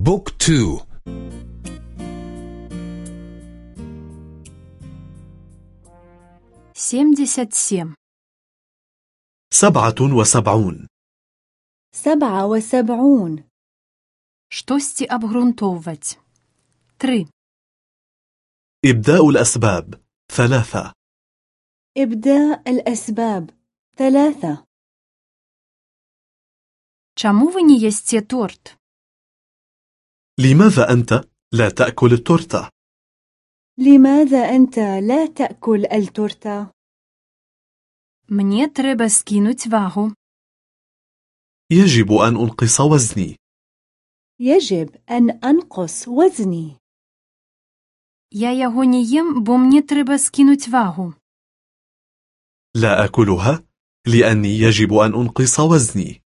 بوك تو семьдесят семь سبعة وسبعون سبعة وسبعون штосьці абгрунтоўваць тры إبداء الأسباب ثلاثة إبداء الأسباب ثلاثة чаму вы не ясце торт لماذا أنت لا تأكل التورتة؟ لماذا أنت لا تأكل التورتة؟ мне трэба скінуць вагу يجب أن أنقص وزني يجب أن أنقص وزني я яго не ем бо мне трэба скінуць вагу لا أكلها لأني يجب أن أنقص وزني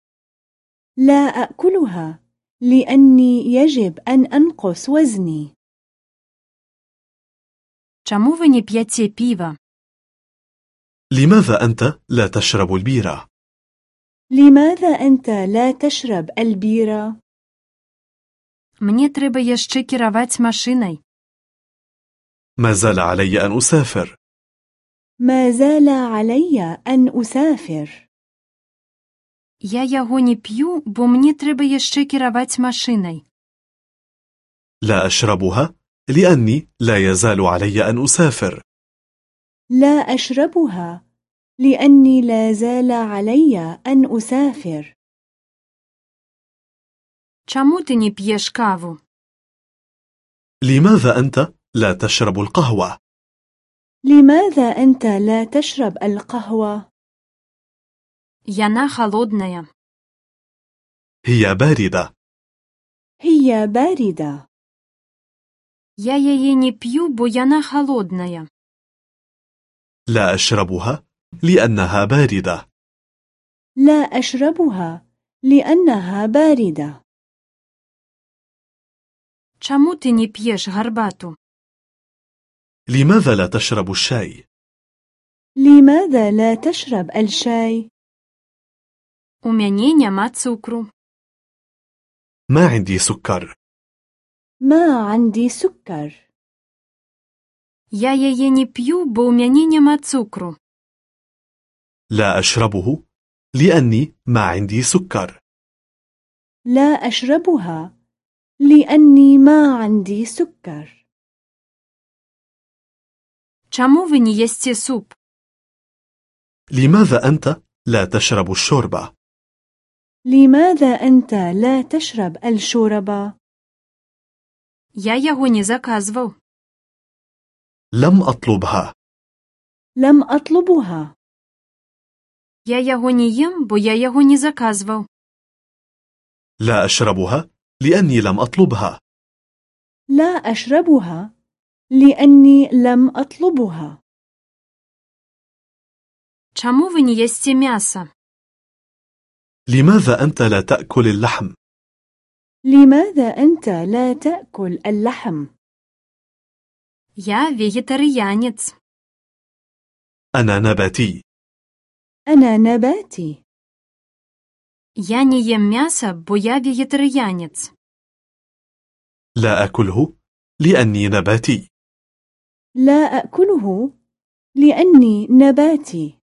لا أكلها لأني يجب أن أنقص وزني чаму вы не п'яце піва لماذا أنت لا تشرب البيرة؟ لماذا أنت لا تشرب البيرة؟ мне трэба яшчэ кіраваць машынай ما زال علي أن أسافر ما زال علي أن أسافر я яго не п'ю бо мне трэба яшчэ кіраваць машынай لا أشربها لأني لا يزال علي أن أسافر لا أشربها لأني لا زال علي أن أسافر чаму ты не п'еш каву لماذا أنت لا تشرب القهوة؟ لماذا أنت لا تشرب القهوة؟ яна холодная هي باردة هي باردة я яе не п'ю бо яна холодная لا أشربها لأنها باردة لا أشربها لأنها باردة чаму ты не п'еш гарбату لماذا لا تشرب الشاي؟ لماذا لا تشرب الشاي؟ у мяне няма цукру ما عندي سكر ما عندي سكر я яе не п'ю бо ў мяне няма цукру لا أشربه لأني ما عندي سكر لا أشربها لأني ما عندي سكر чаму вы не ясце суп لماذا أنت لا تشرب الشوربة؟ لماذا أنت لا تشرب الشوربة؟ я яго не заказваў لم أطلبها لم أطلبها я яго не ем бо я яго не заказваў لا أشربها لأني لم أطلبها لا أشربها لأني لم أطلبها чаму вы не ясце мяса لماذا أنت لا تأكل اللحم؟ لماذا أنت لا تأكل اللحم؟ я вегетарыянец أنا نباتي أنا نباتي я не ем мяса бо я вегетарыянец لا أكله لأني نباتي لا أكله لأني نباتي